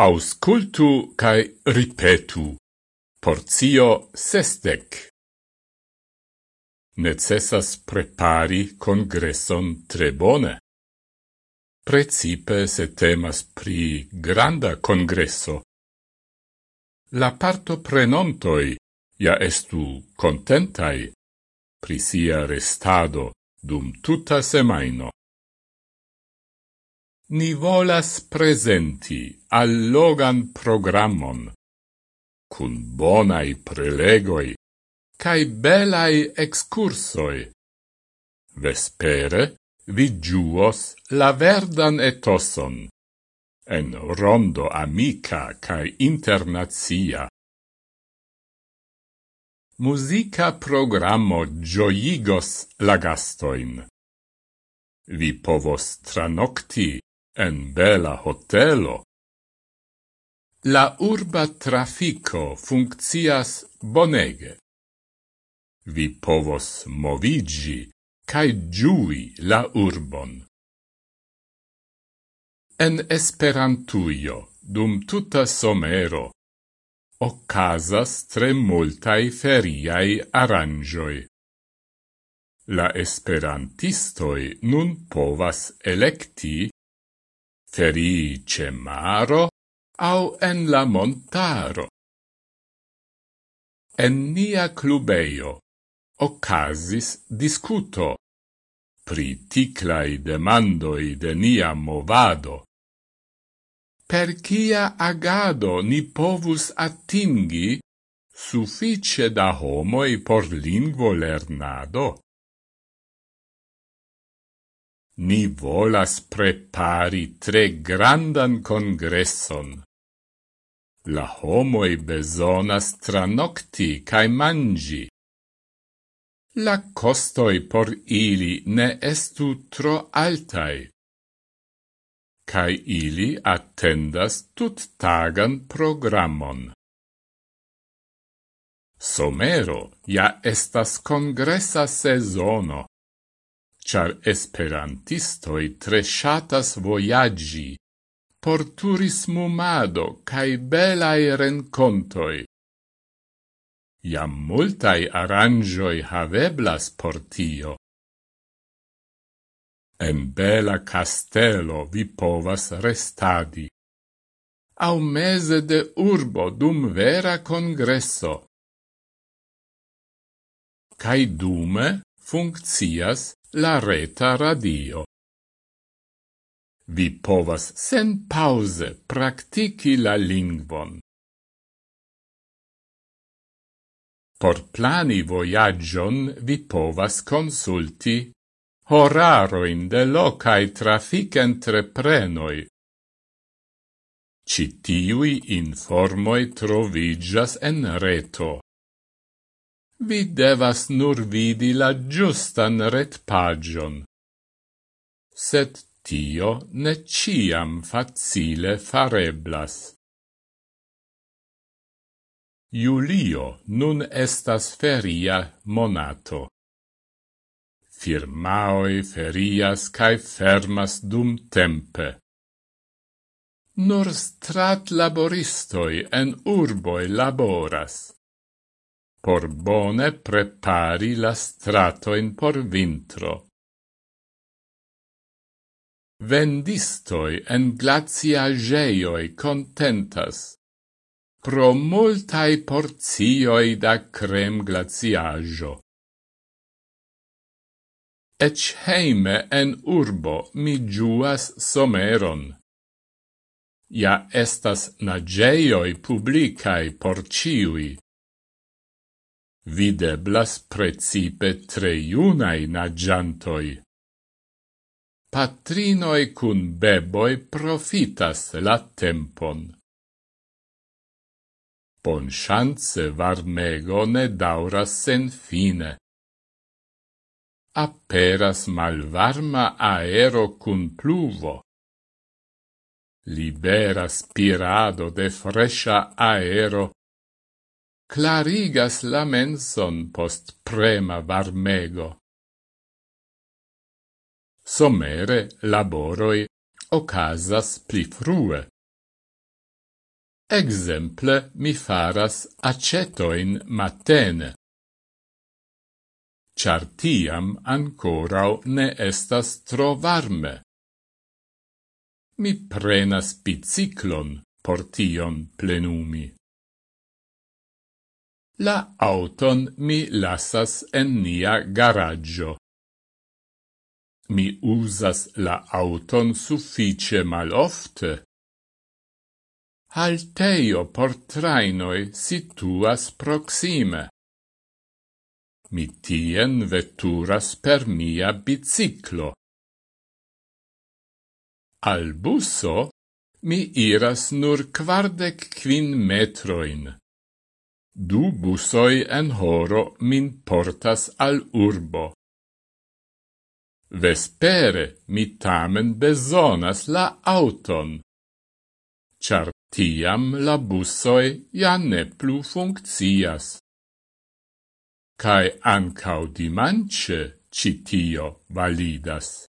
Auscultu cae ripetu. Porzio sestec. Necessas prepari congresson tre bone. Precipe se temas pri granda congresso. La parto prenontoi ja estu contentai pri sia restado dum tuta semaino ni volas presenti allogan programmon, cun bonai prelegoi, cae belai excursoi. Vespere vi giuos la verdan etoson, en rondo amica cae internazia. Musica programo gioigos la gastoin. Vi povos tranocti en bela hotelo. La urba trafico funccias bonege. Vi povos movigi cae giui la urbon. En Esperantujo, dum tuta somero, ocasas tre multai feriai aranjoi. La esperantistoi nun povas electi ferice maro au en la montaro. En nia clubeio ocasis discuto pri ticlai demandoi de nia movado. Per cia agado ni povus attingi suffice da homoi por lingvo lernado? Ni volas prepari tre grandan congresson. La homoi besonas tranocti cae mangi. La costoi por ili ne estu tro altai. Cae ili attendas tut tagan programmon. Somero ja estas congressa sezono char esperantistoi tre shatas voyaggi, por turismumado cae belae rencontoi. Iam multae aranjoi haveblas por tio. En bela castello vi povas restadi, au mese de urbo dum vera congresso. Cai dume funccias la reta radio. Vi povas sen pause praktiki la lingvon. Por plani voyagion vi povas consulti horaroin de locae trafic entreprenoi. Citiui informoi trovigas en reto vi devas nur vidi la giustan ret pagion. Set tio ne ciam facile fareblas. Julio nun estas feria monato. Firmaoi ferias cae fermas dum tempe. Nur strat laboristoi en urboi laboras por bone prepari la stratoin por vintro. Vendistoi en glaciageioi contentas pro multae porzioi da crem glaciaggio. Ec heime en urbo mi giuas someron. Ja estas nageioi publicae por ciui videblas precipe tre iunai nagiantoi. Patrinoi cun beboi profitas la tempon. Bonchance varmego ne dauras sen fine. Aperas malvarma aero cun pluvo. Libera spirado de fresha aero clarigas la menson post prema varmego. Somere laboroi ocasas pli frue. Exemple mi faras acetoin matene. Char tiam ancorau ne estas tro varme. Mi prenas biciclon por tion plenumi. La auton mi lasas en nia garaggio. Mi usas la auton suffice malofte. Halteio por trainoi situas proxime. Mi tien veturas per mia biciclo. Al busso mi iras nur quardec quin metroin. Du busoi en horo min portas al urbo. Vespere mi tamen besonas la auton, char tiam la bussoi ja ne plu funccias. Cae ancau dimanche citio validas.